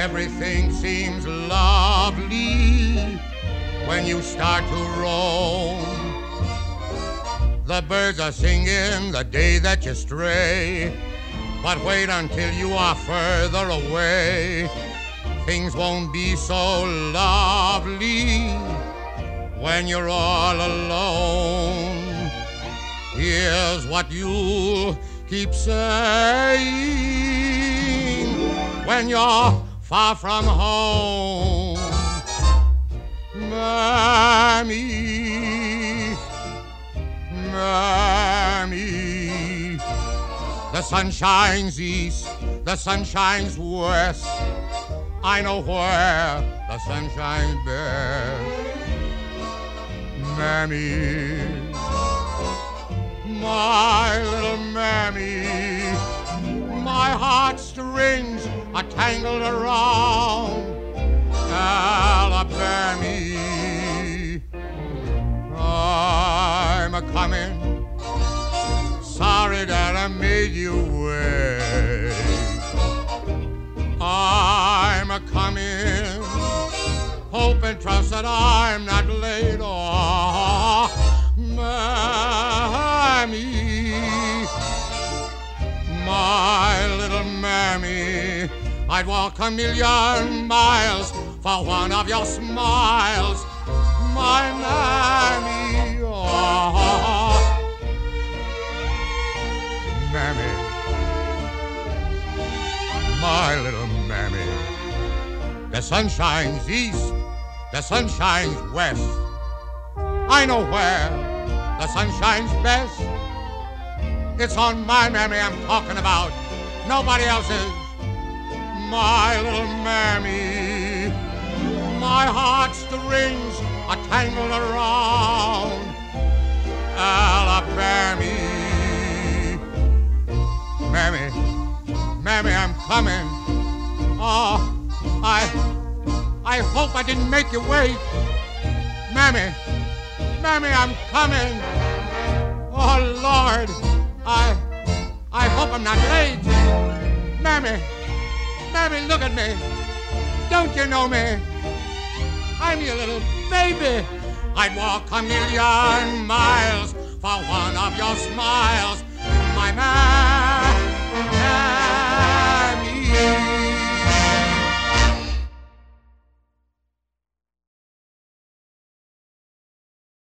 everything seems lovely when you start to roam. The birds are singing the day that you stray, but wait until you are further away. Things won't be so lovely when you're all alone. Here's what you'll keep saying when you're far from home. Mammy, Mammy, the sun shines east, the sun shines west. I know where the sun shines best. Mammy, my are tangled around Alabama. I'm a coming, sorry that I made you wait. I'm a coming, hope and trust that I'm not late. Oh, I'd walk a million miles for one of your smiles, my Mammy. Oh, Mammy, my little Mammy. The sun shines east, the sun shines west. I know where the sun shines best. It's on my Mammy I'm talking about, nobody else's. My little Mammy, my heartstrings are tangled around Alabama. Mammy, Mammy, I'm coming. Oh, I, I hope I didn't make you wait. Mammy, Mammy, I'm coming. Oh, Lord, I, I hope I'm not late. Mammy, Mammy, look at me. Don't you know me? I'm your little baby. I'd walk a million miles for one of your smiles.